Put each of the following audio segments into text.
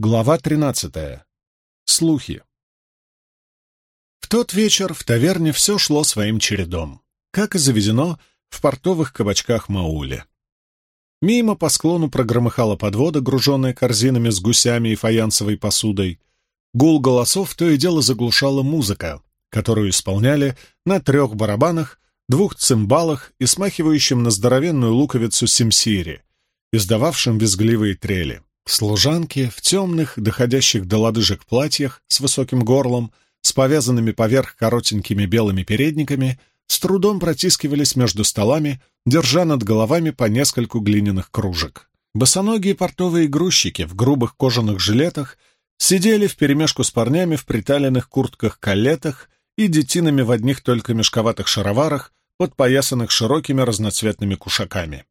Глава 13. Слухи. В тот вечер в таверне все шло своим чередом, как и заведено в портовых кабачках Маули. Мимо по склону прогромыхала подвода, груженная корзинами с гусями и фаянсовой посудой. Гул голосов то и дело заглушала музыка, которую исполняли на трех барабанах, двух цимбалах и смахивающем на здоровенную луковицу симсири, издававшим визгливые трели. Служанки в темных, доходящих до лодыжек платьях с высоким горлом, с повязанными поверх коротенькими белыми передниками, с трудом протискивались между столами, держа над головами по нескольку глиняных кружек. Босоногие портовые грузчики в грубых кожаных жилетах сидели вперемешку с парнями в приталенных куртках-калетах и детинами в одних только мешковатых шароварах, подпоясанных широкими разноцветными кушаками.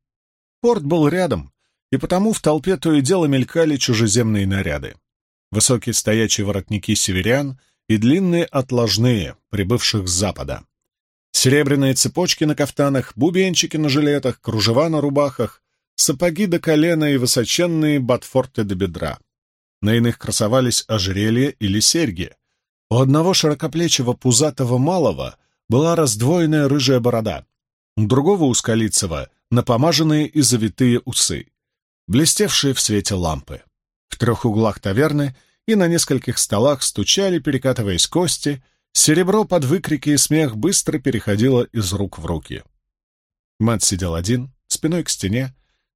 Порт был рядом, и потому в толпе то и дело мелькали чужеземные наряды. Высокие стоячие воротники северян и длинные отложные, прибывших с запада. Серебряные цепочки на кафтанах, бубенчики на жилетах, кружева на рубахах, сапоги до колена и высоченные ботфорты до бедра. На иных красовались ожерелья или серьги. У одного широкоплечего пузатого малого была раздвоенная рыжая борода, у другого узколицего — напомаженные и завитые усы блестевшие в свете лампы. В трех углах таверны и на нескольких столах стучали, перекатываясь кости, серебро под выкрики и смех быстро переходило из рук в руки. Мат сидел один, спиной к стене,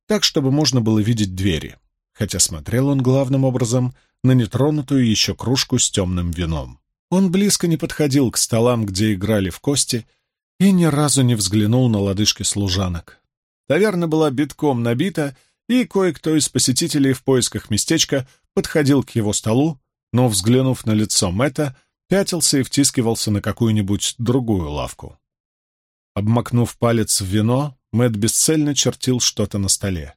так, чтобы можно было видеть двери, хотя смотрел он главным образом на нетронутую еще кружку с темным вином. Он близко не подходил к столам, где играли в кости, и ни разу не взглянул на лодыжки служанок. Таверна была битком набита, и кое-кто из посетителей в поисках местечка подходил к его столу, но, взглянув на лицо Мэтта, пятился и втискивался на какую-нибудь другую лавку. Обмакнув палец в вино, Мэтт бесцельно чертил что-то на столе.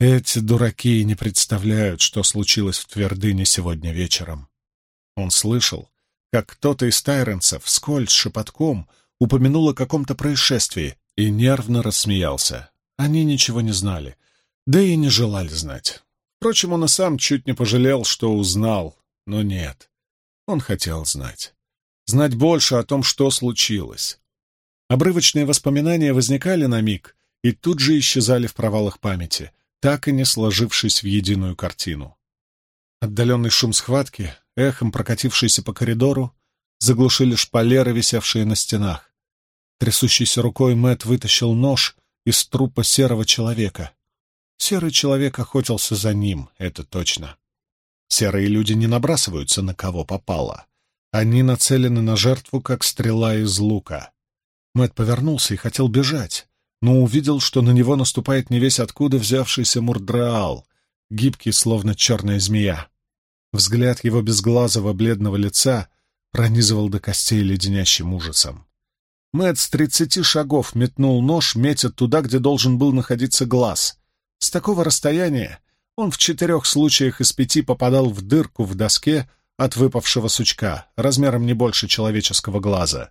Эти дураки не представляют, что случилось в твердыне сегодня вечером. Он слышал, как кто-то из тайренцев скользь шепотком упомянул о каком-то происшествии и нервно рассмеялся. Они ничего не знали, да и не желали знать. Впрочем, он и сам чуть не пожалел, что узнал, но нет. Он хотел знать. Знать больше о том, что случилось. Обрывочные воспоминания возникали на миг и тут же исчезали в провалах памяти, так и не сложившись в единую картину. Отдаленный шум схватки, эхом прокатившийся по коридору, заглушили шпалеры, висевшие на стенах. Трясущейся рукой Мэт вытащил нож из трупа серого человека. Серый человек охотился за ним, это точно. Серые люди не набрасываются на кого попало. Они нацелены на жертву, как стрела из лука. Мэт повернулся и хотел бежать, но увидел, что на него наступает не весь откуда взявшийся мурдраал, гибкий, словно черная змея. Взгляд его безглазого бледного лица пронизывал до костей леденящим ужасом. Мэт с тридцати шагов метнул нож, метя туда, где должен был находиться глаз. С такого расстояния он в четырех случаях из пяти попадал в дырку в доске от выпавшего сучка, размером не больше человеческого глаза.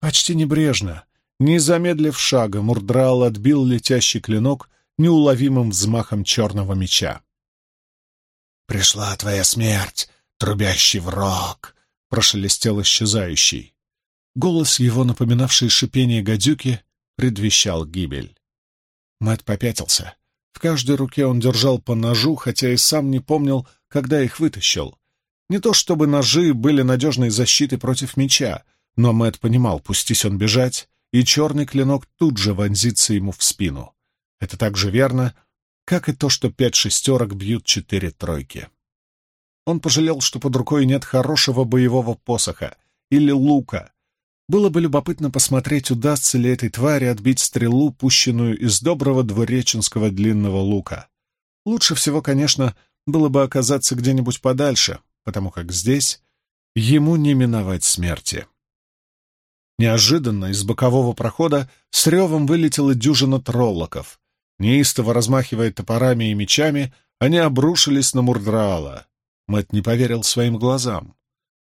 Почти небрежно, не замедлив шага, Мурдрал отбил летящий клинок неуловимым взмахом черного меча. «Пришла твоя смерть, трубящий в рог!» — прошелестел исчезающий. Голос его, напоминавший шипение гадюки, предвещал гибель. Мэт попятился. В каждой руке он держал по ножу, хотя и сам не помнил, когда их вытащил. Не то чтобы ножи были надежной защитой против меча, но Мэт понимал, пустись он бежать, и черный клинок тут же вонзится ему в спину. Это так же верно, как и то, что пять шестерок бьют четыре тройки. Он пожалел, что под рукой нет хорошего боевого посоха или лука, было бы любопытно посмотреть, удастся ли этой твари отбить стрелу, пущенную из доброго двуреченского длинного лука. Лучше всего, конечно, было бы оказаться где-нибудь подальше, потому как здесь ему не миновать смерти. Неожиданно из бокового прохода с ревом вылетела дюжина троллоков. Неистово размахивая топорами и мечами, они обрушились на Мурдраала. Мэт не поверил своим глазам.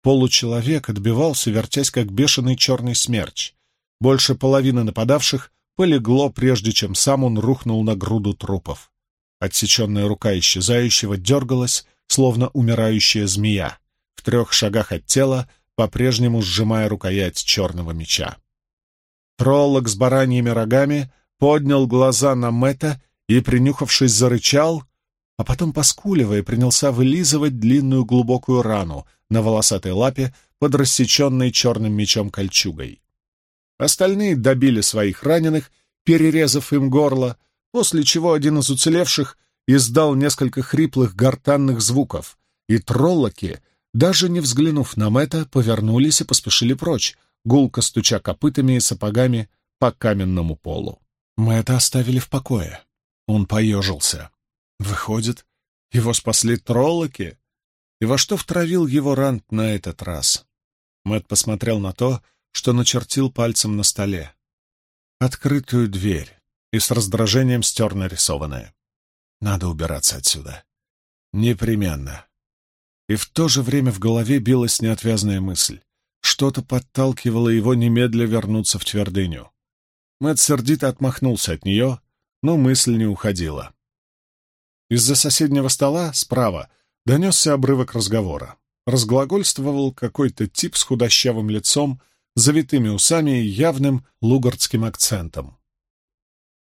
Получеловек отбивался, вертясь как бешеный черный смерч. Больше половины нападавших полегло, прежде чем сам он рухнул на груду трупов. Отсеченная рука исчезающего дергалась, словно умирающая змея, в трех шагах от тела, по-прежнему сжимая рукоять черного меча. Троллок с бараньими рогами поднял глаза на Мэтта и, принюхавшись, зарычал, а потом, поскуливая, принялся вылизывать длинную глубокую рану на волосатой лапе под рассеченной черным мечом кольчугой. Остальные добили своих раненых, перерезав им горло, после чего один из уцелевших издал несколько хриплых гортанных звуков, и троллоки, даже не взглянув на Мэтта, повернулись и поспешили прочь, гулко стуча копытами и сапогами по каменному полу. Мэтта оставили в покое. Он поежился. Выходит, его спасли троллоки? И во что втравил его Рант на этот раз? Мэтт посмотрел на то, что начертил пальцем на столе. Открытую дверь и с раздражением стер нарисованное. Надо убираться отсюда. Непременно. И в то же время в голове билась неотвязная мысль. Что-то подталкивало его немедля вернуться в твердыню. Мэтт сердито отмахнулся от нее, но мысль не уходила. Из-за соседнего стола, справа, донесся обрывок разговора. Разглагольствовал какой-то тип с худощавым лицом, завитыми усами и явным лугардским акцентом.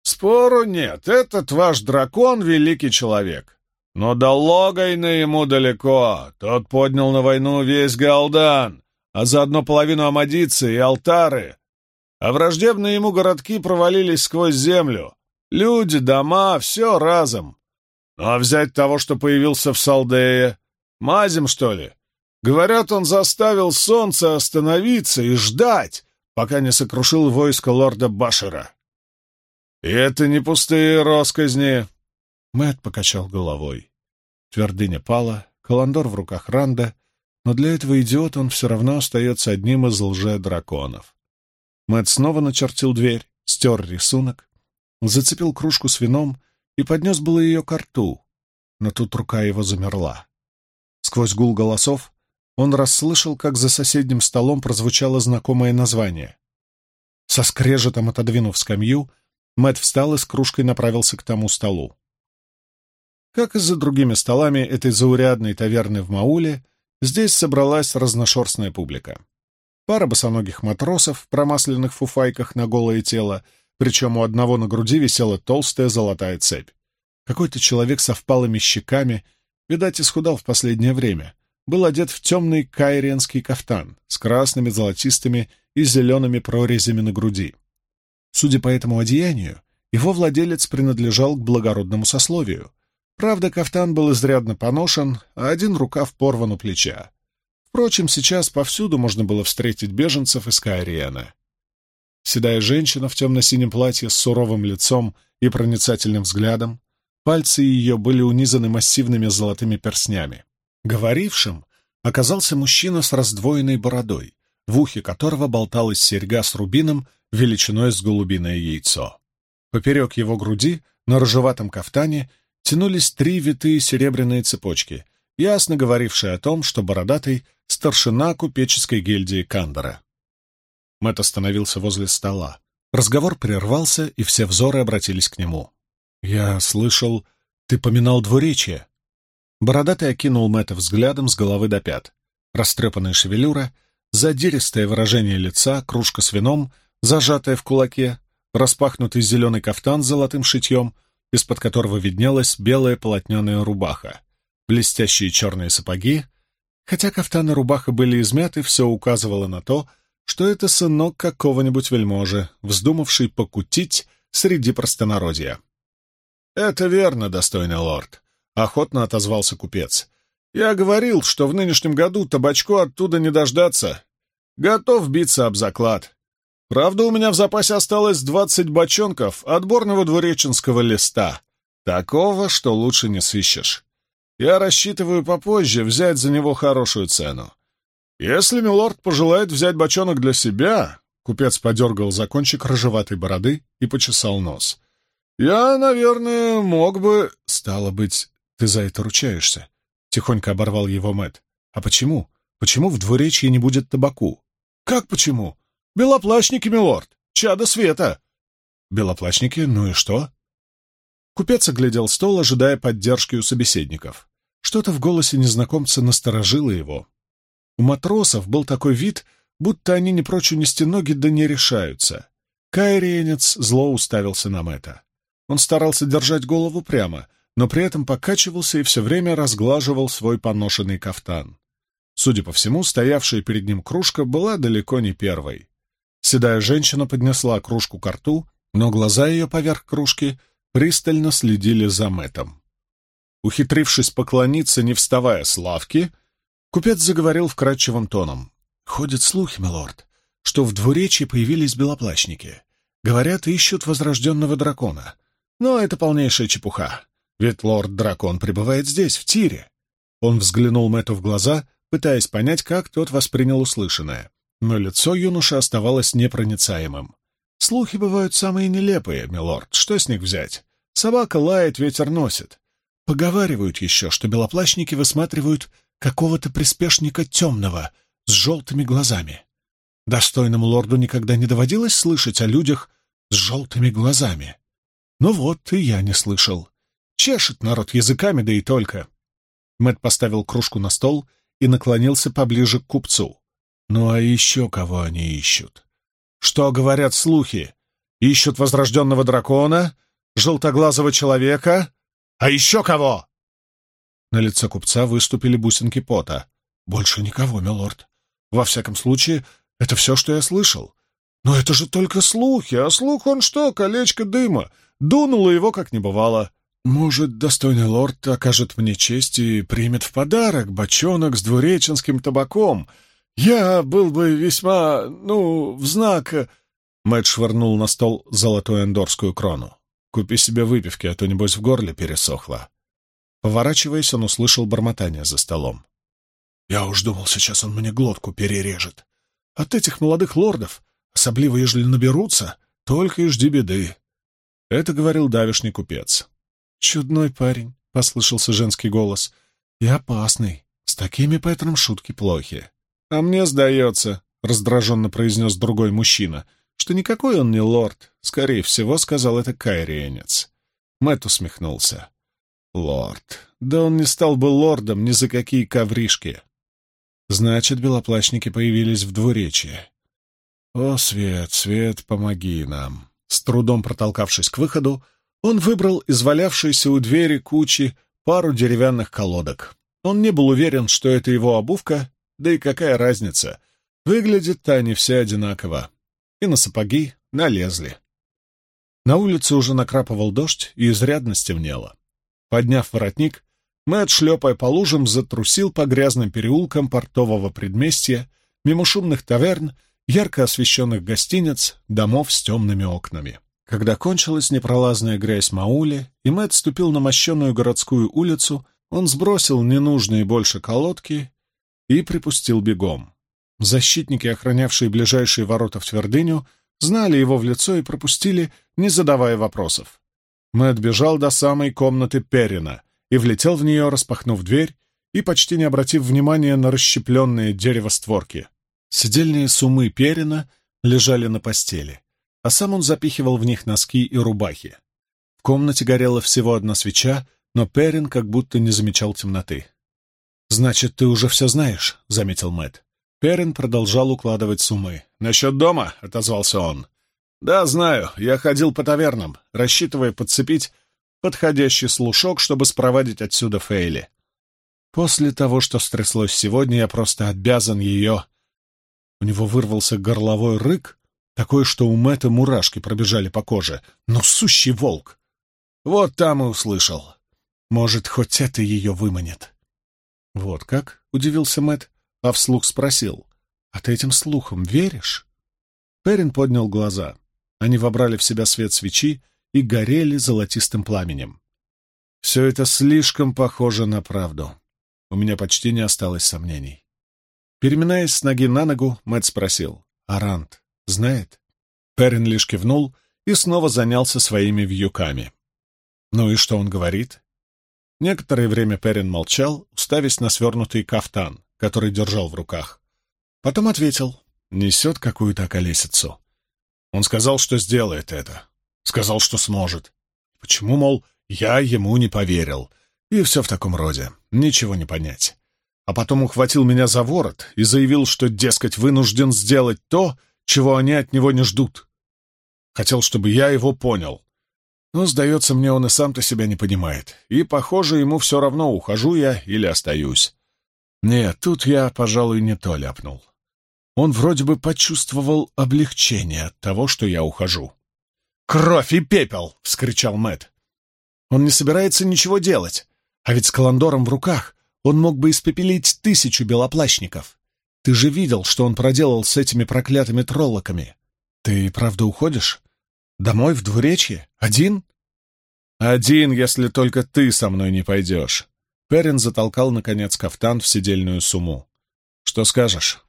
«Спору нет, этот ваш дракон — великий человек. Но до Логайна ему далеко. Тот поднял на войну весь Галдан, а заодно половину Амадицы и Алтары. А враждебные ему городки провалились сквозь землю. Люди, дома — все разом. А взять того, что появился в Салдее? Мазем, что ли? Говорят, он заставил солнце остановиться и ждать, пока не сокрушил войско лорда Башера. И это не пустые росказни. Мэт покачал головой. Твердыня пала, Каландор в руках Ранда, но для этого идиота он все равно остается одним из лже-драконов. Мэт снова начертил дверь, стер рисунок, зацепил кружку с вином и поднес было ее к рту, но тут рука его замерла. Сквозь гул голосов он расслышал, как за соседним столом прозвучало знакомое название. Со скрежетом отодвинув скамью, Мэт встал и с кружкой направился к тому столу. Как и за другими столами этой заурядной таверны в Мауле, здесь собралась разношерстная публика. Пара босоногих матросов в промасленных фуфайках на голое тело — причем у одного на груди висела толстая золотая цепь. Какой-то человек со впалыми щеками, видать, исхудал в последнее время, был одет в темный кайренский кафтан с красными, золотистыми и зелеными прорезями на груди. Судя по этому одеянию, его владелец принадлежал к благородному сословию. Правда, кафтан был изрядно поношен, а один рукав порван у плеча. Впрочем, сейчас повсюду можно было встретить беженцев из Кайриена. Седая женщина в темно-синем платье с суровым лицом и проницательным взглядом. Пальцы ее были унизаны массивными золотыми перстнями. Говорившим оказался мужчина с раздвоенной бородой, в ухе которого болталась серьга с рубином величиной с голубиное яйцо. Поперек его груди, на рыжеватом кафтане, тянулись три витые серебряные цепочки, ясно говорившие о том, что бородатый — старшина купеческой гильдии Кандора. Мэт остановился возле стола. Разговор прервался, и все взоры обратились к нему. «Я слышал, ты поминал двуречие». Бородатый окинул Мэтта взглядом с головы до пят. Растрепанная шевелюра, задиристое выражение лица, кружка с вином, зажатая в кулаке, распахнутый зеленый кафтан с золотым шитьем, из-под которого виднелась белая полотняная рубаха, блестящие черные сапоги. Хотя кафтан и рубаха были измяты, все указывало на то, что это сынок какого-нибудь вельможи, вздумавший покутить среди простонародья. «Это верно, достойный лорд», — охотно отозвался купец. «Я говорил, что в нынешнем году табачку оттуда не дождаться. Готов биться об заклад. Правда, у меня в запасе осталось двадцать бочонков отборного двуреченского листа, такого, что лучше не сыщешь. Я рассчитываю попозже взять за него хорошую цену. «Если милорд пожелает взять бочонок для себя...» Купец подергал за кончик рыжеватой бороды и почесал нос. «Я, наверное, мог бы...» «Стало быть, ты за это ручаешься?» Тихонько оборвал его Мэт. «А почему? Почему в двуречье не будет табаку?» «Как почему? Белоплачники, милорд! Чада света!» «Белоплачники? Ну и что?» Купец оглядел стол, ожидая поддержки у собеседников. Что-то в голосе незнакомца насторожило его. У матросов был такой вид, будто они не прочь унести ноги, да не решаются. Кайриенец зло уставился на Мэтта. Он старался держать голову прямо, но при этом покачивался и все время разглаживал свой поношенный кафтан. Судя по всему, стоявшая перед ним кружка была далеко не первой. Седая женщина поднесла кружку к рту, но глаза ее поверх кружки пристально следили за Мэтом. Ухитрившись поклониться, не вставая с лавки, купец заговорил вкрадчивым тоном. «Ходят слухи, милорд, что в двуречии появились белоплащники. Говорят, ищут возрожденного дракона. Но это полнейшая чепуха, ведь лорд-дракон пребывает здесь, в тире». Он взглянул Мэту в глаза, пытаясь понять, как тот воспринял услышанное. Но лицо юноши оставалось непроницаемым. «Слухи бывают самые нелепые, милорд. Что с них взять? Собака лает, ветер носит. Поговаривают еще, что белоплащники высматривают какого-то приспешника темного с желтыми глазами. Достойному лорду никогда не доводилось слышать о людях с желтыми глазами. Ну вот, и я не слышал. Чешет народ языками, да и только. Мэт поставил кружку на стол и наклонился поближе к купцу. Ну а еще кого они ищут? Что говорят слухи? Ищут возрожденного дракона, желтоглазого человека, а еще кого?» На лице купца выступили бусинки пота. «Больше никого, милорд. Во всяком случае, это все, что я слышал. Но это же только слухи, а слух он что, колечко дыма. Дунуло его, как не бывало. Может, достойный лорд окажет мне честь и примет в подарок бочонок с двуреченским табаком. Я был бы весьма, ну, в знак...» Мэтт швырнул на стол золотую эндорскую крону. Купи себе выпивки, а то, небось, в горле пересохло. Поворачиваясь, он услышал бормотание за столом. Я уж думал, сейчас он мне глотку перережет. От этих молодых лордов, особливо ежели наберутся, только и жди беды. Это говорил давишний купец. «Чудной парень», — послышался женский голос, — «и опасный. С такими Петром шутки плохи». «А мне сдается», — раздраженно произнес другой мужчина, что никакой он не лорд. Скорее всего, сказал это кайриенец. Мэтт усмехнулся. Лорд. Да он не стал бы лордом ни за какие ковришки. Значит, белоплащники появились в двуречии. О, Свет, Свет, помоги нам. С трудом протолкавшись к выходу, он выбрал из валявшейся у двери кучи пару деревянных колодок. Он не был уверен, что это его обувка, да и какая разница. Выглядят-то они все одинаково и на сапоги налезли. На улице уже накрапывал дождь и изрядно стемнело. Подняв воротник, Мэтт, шлепая по лужам, затрусил по грязным переулкам портового предместья, мимо шумных таверн, ярко освещенных гостиниц, домов с темными окнами. Когда кончилась непролазная грязь Маули, и Мэтт ступил на мощенную городскую улицу, он сбросил ненужные больше колодки и припустил бегом. Защитники, охранявшие ближайшие ворота в твердыню, знали его в лицо и пропустили, не задавая вопросов. Мэтт бежал до самой комнаты Перина и влетел в нее, распахнув дверь и почти не обратив внимания на расщепленные дерево створки. Сидельные сумы Перина лежали на постели, а сам он запихивал в них носки и рубахи. В комнате горела всего одна свеча, но Перин как будто не замечал темноты. «Значит, ты уже все знаешь», — заметил Мэтт. Перин продолжал укладывать суммы. «Насчет дома?» — отозвался он. «Да, знаю. Я ходил по тавернам, рассчитывая подцепить подходящий слушок, чтобы спровадить отсюда Фейли. После того, что стряслось сегодня, я просто обязан ее...» У него вырвался горловой рык, такой, что у Мэтта мурашки пробежали по коже. «Но сущий волк!» «Вот там и услышал. Может, хоть это ее выманит». «Вот как?» — удивился Мэтт а вслух спросил, «А ты этим слухам веришь?» Перин поднял глаза. Они вобрали в себя свет свечи и горели золотистым пламенем. «Все это слишком похоже на правду. У меня почти не осталось сомнений». Переминаясь с ноги на ногу, Мэтт спросил, «Арант знает?» Перин лишь кивнул и снова занялся своими вьюками. «Ну и что он говорит?» Некоторое время Перин молчал, уставясь на свернутый кафтан, который держал в руках. Потом ответил, несет какую-то околесицу. Он сказал, что сделает это. Сказал, что сможет. Почему, мол, я ему не поверил? И все в таком роде. Ничего не понять. А потом ухватил меня за ворот и заявил, что, дескать, вынужден сделать то, чего они от него не ждут. Хотел, чтобы я его понял. Но, сдается мне, он и сам-то себя не понимает. И, похоже, ему все равно, ухожу я или остаюсь. Нет, тут я, пожалуй, не то ляпнул. Он вроде бы почувствовал облегчение от того, что я ухожу. «Кровь и пепел!» — вскричал Мэт. «Он не собирается ничего делать. А ведь с Каландором в руках он мог бы испепелить тысячу белоплащников. Ты же видел, что он проделал с этими проклятыми троллоками. Ты правда уходишь? Домой, в двуречье? Один?» «Один, если только ты со мной не пойдешь». Перин затолкал, наконец, кафтан в сидельную сумму. «Что скажешь?»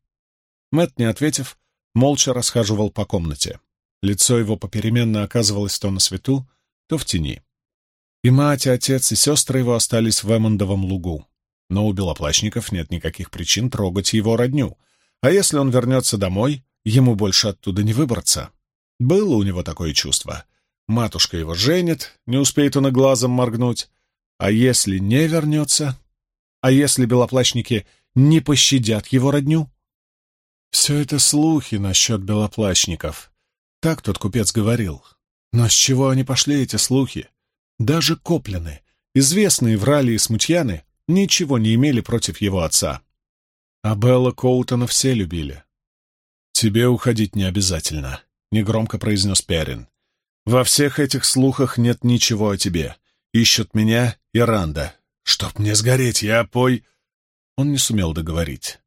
Мэт, не ответив, молча расхаживал по комнате. Лицо его попеременно оказывалось то на свету, то в тени. И мать, и отец, и сестры его остались в Эммондовом лугу. Но у белоплащников нет никаких причин трогать его родню. А если он вернется домой, ему больше оттуда не выбраться. Было у него такое чувство. Матушка его женит, не успеет он и глазом моргнуть. А если не вернется? А если белоплащники не пощадят его родню? Все это слухи насчет белоплащников. Так тот купец говорил. Но с чего они пошли, эти слухи? Даже Коплены, известные врали и смутьяны, ничего не имели против его отца. А Белла Коутона все любили. «Тебе уходить не обязательно», — негромко произнес Перин. «Во всех этих слухах нет ничего о тебе. Ищут меня и Ранда. Чтоб мне сгореть, я пой...» Он не сумел договорить.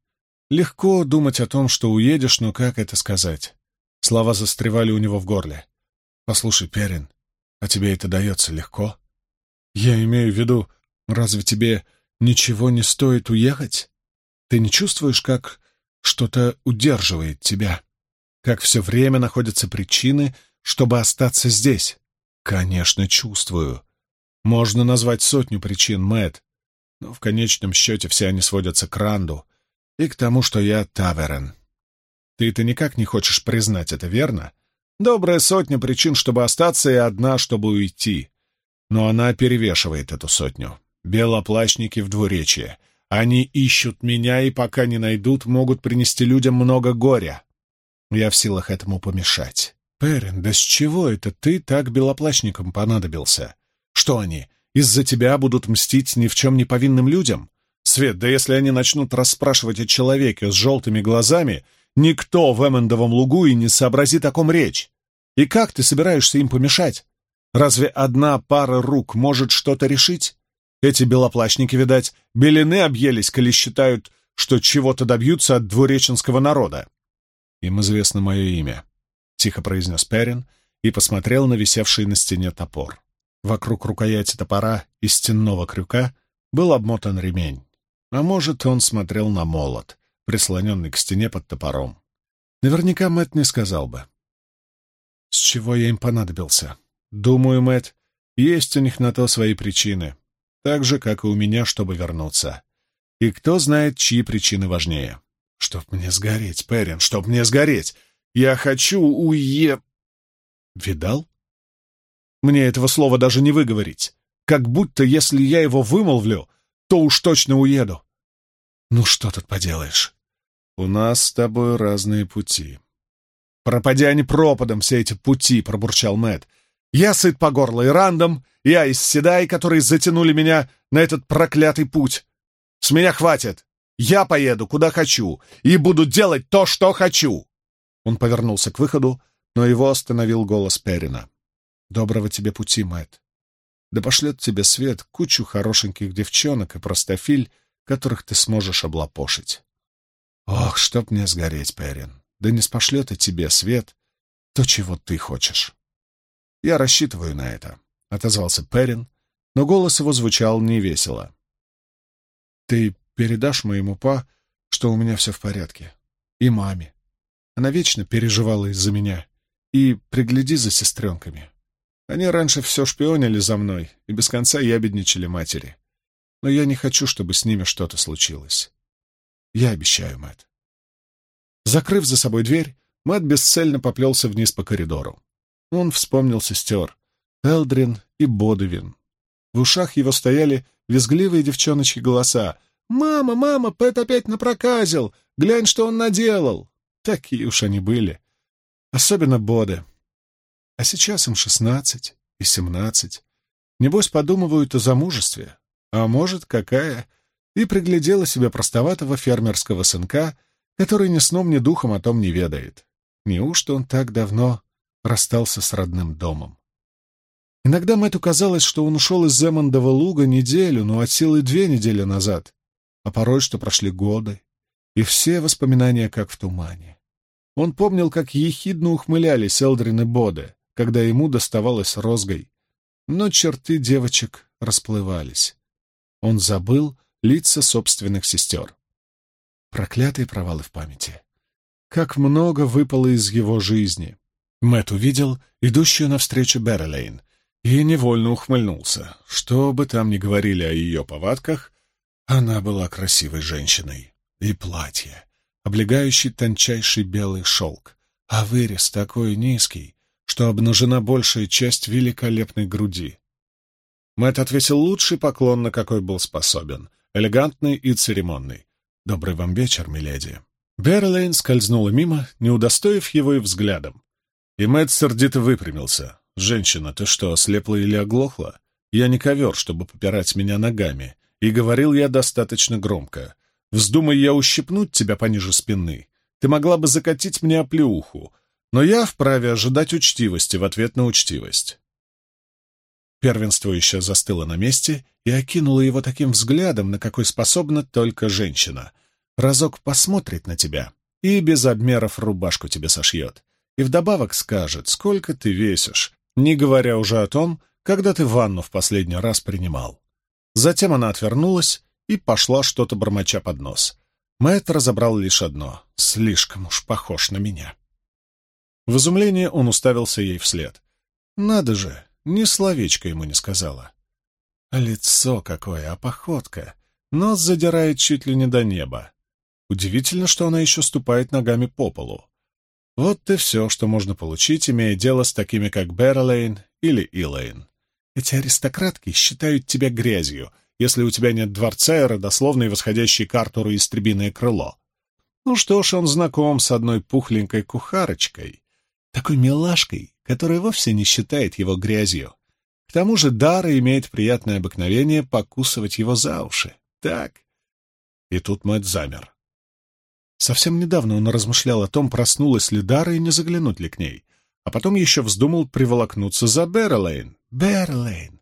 Легко думать о том, что уедешь, но как это сказать? Слова застревали у него в горле. «Послушай, Перин, а тебе это дается легко? Я имею в виду, разве тебе ничего не стоит уехать? Ты не чувствуешь, как что-то удерживает тебя? Как все время находятся причины, чтобы остаться здесь? Конечно, чувствую. Можно назвать сотню причин, Мэтт, но в конечном счете все они сводятся к Ранду, и к тому, что я Таверен. Ты-то никак не хочешь признать это, верно? Добрая сотня причин, чтобы остаться, и одна, чтобы уйти. Но она перевешивает эту сотню. Белоплащники в двуречье. Они ищут меня, и пока не найдут, могут принести людям много горя. Я в силах этому помешать. Перин, да с чего это ты так белоплащникам понадобился? Что они, из-за тебя будут мстить ни в чем не повинным людям? Свет, да если они начнут расспрашивать о человеке с желтыми глазами, никто в Эммондовом лугу и не сообразит, о ком речь. И как ты собираешься им помешать? Разве одна пара рук может что-то решить? Эти белоплащники, видать, белины объелись, коли считают, что чего-то добьются от двуреченского народа. Им известно мое имя, — тихо произнес Перин и посмотрел на висевший на стене топор. Вокруг рукояти топора и стенного крюка был обмотан ремень. А может, он смотрел на молот, прислоненный к стене под топором. Наверняка Мэтт не сказал бы. С чего я им понадобился? Думаю, Мэтт, есть у них на то свои причины, так же, как и у меня, чтобы вернуться. И кто знает, чьи причины важнее. Чтоб мне сгореть, Перин, чтоб мне сгореть! Я хочу уе... Видал? Мне этого слова даже не выговорить. Как будто, если я его вымолвлю, то уж точно уеду. Ну что тут поделаешь? У нас с тобой разные пути. Пропадя они пропадом все эти пути, пробурчал Мэт. Я сыт по горло и рандом, я из Седай, которые затянули меня на этот проклятый путь. С меня хватит. Я поеду, куда хочу, и буду делать то, что хочу. Он повернулся к выходу, но его остановил голос Перина. Доброго тебе пути, Мэт да пошлет тебе свет кучу хорошеньких девчонок и простофиль, которых ты сможешь облапошить. Ох, чтоб мне сгореть, Перин, да не спошлет и тебе свет то, чего ты хочешь. Я рассчитываю на это, — отозвался Перин, но голос его звучал невесело. Ты передашь моему па, что у меня все в порядке, и маме. Она вечно переживала из-за меня, и пригляди за сестренками. Они раньше все шпионили за мной и без конца ябедничали матери. Но я не хочу, чтобы с ними что-то случилось. Я обещаю, Мэтт. Закрыв за собой дверь, Мэтт бесцельно поплелся вниз по коридору. Он вспомнил сестер, Элдрин и Бодовин. В ушах его стояли визгливые девчоночьи голоса. «Мама, мама, Пэт опять напроказил! Глянь, что он наделал!» Такие уж они были. Особенно Боды. А сейчас им шестнадцать и семнадцать. Небось, подумывают о замужестве. А может, какая? И приглядела себе простоватого фермерского сынка, который ни сном, ни духом о том не ведает. Неужто он так давно расстался с родным домом? Иногда Мэтту казалось, что он ушел из Земондова луга неделю, ну от силы две недели назад, а порой, что прошли годы, и все воспоминания как в тумане. Он помнил, как ехидно ухмылялись Элдрин и Боде, когда ему доставалось розгой, но черты девочек расплывались. Он забыл лица собственных сестер. Проклятые провалы в памяти. Как много выпало из его жизни. Мэт увидел идущую навстречу Беррелейн и невольно ухмыльнулся. Что бы там ни говорили о ее повадках, она была красивой женщиной. И платье, облегающий тончайший белый шелк, а вырез такой низкий, что обнажена большая часть великолепной груди. Мэт отвесил лучший поклон, на какой был способен, элегантный и церемонный. «Добрый вам вечер, миледи». Берлейн скользнула мимо, не удостоив его и взглядом. И Мэтт сердито выпрямился. «Женщина, ты что, ослепла или оглохла? Я не ковер, чтобы попирать меня ногами. И говорил я достаточно громко. Вздумай я ущипнуть тебя пониже спины. Ты могла бы закатить мне оплеуху, но я вправе ожидать учтивости в ответ на учтивость». Первенствующая застыла на месте и окинула его таким взглядом, на какой способна только женщина. Разок посмотрит на тебя и без обмеров рубашку тебе сошьет. И вдобавок скажет, сколько ты весишь, не говоря уже о том, когда ты ванну в последний раз принимал. Затем она отвернулась и пошла что-то бормоча под нос. Мэтт разобрал лишь одно — слишком уж похож на меня. В изумлении он уставился ей вслед. «Надо же, ни словечко ему не сказала». Лицо какое, а походка. Нос задирает чуть ли не до неба. Удивительно, что она еще ступает ногами по полу. Вот и все, что можно получить, имея дело с такими, как Берлейн или Илэйн. Эти аристократки считают тебя грязью, если у тебя нет дворца и родословной, восходящей к Артуру истребиное крыло. Ну что ж, он знаком с одной пухленькой кухарочкой, такой милашкой, которая вовсе не считает его грязью. К тому же Дара имеет приятное обыкновение покусывать его за уши. Так. И тут Мэтт замер. Совсем недавно он размышлял о том, проснулась ли Дара и не заглянуть ли к ней. А потом еще вздумал приволокнуться за Берлейн. Берлейн!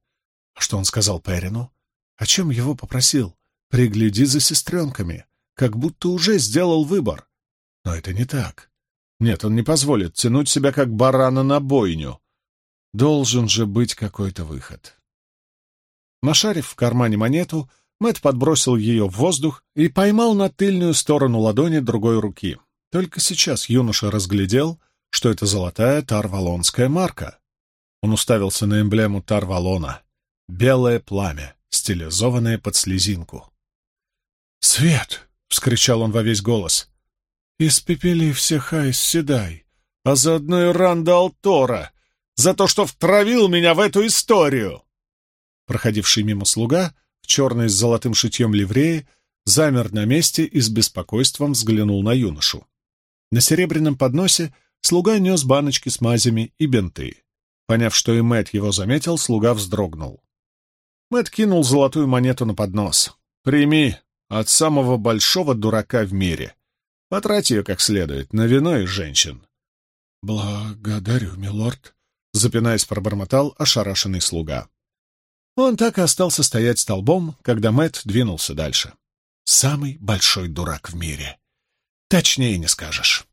А что он сказал Перину? О чем его попросил? Пригляди за сестренками. Как будто уже сделал выбор. Но это не так. Нет, он не позволит тянуть себя как барана на бойню. Должен же быть какой-то выход. Нашарив в кармане монету, Мэт подбросил ее в воздух и поймал на тыльную сторону ладони другой руки. Только сейчас юноша разглядел, что это золотая тарвалонская марка. Он уставился на эмблему Тарвалона. Белое пламя, стилизованное под слезинку. «Свет!» — вскричал он во весь голос. «Испепели всех Айс Седай, а заодно и Ранда Алтора, за то, что втравил меня в эту историю!» Проходивший мимо слуга черной с золотым шитьем ливреи, замер на месте и с беспокойством взглянул на юношу. На серебряном подносе слуга нес баночки с мазями и бинты. Поняв, что и Мэт его заметил, слуга вздрогнул. Мэт кинул золотую монету на поднос. «Прими от самого большого дурака в мире. Потрать ее как следует на вино и женщин». «Благодарю, милорд», — запинаясь, пробормотал ошарашенный слуга. Он так и остался стоять столбом, когда Мэт двинулся дальше. Самый большой дурак в мире. Точнее не скажешь.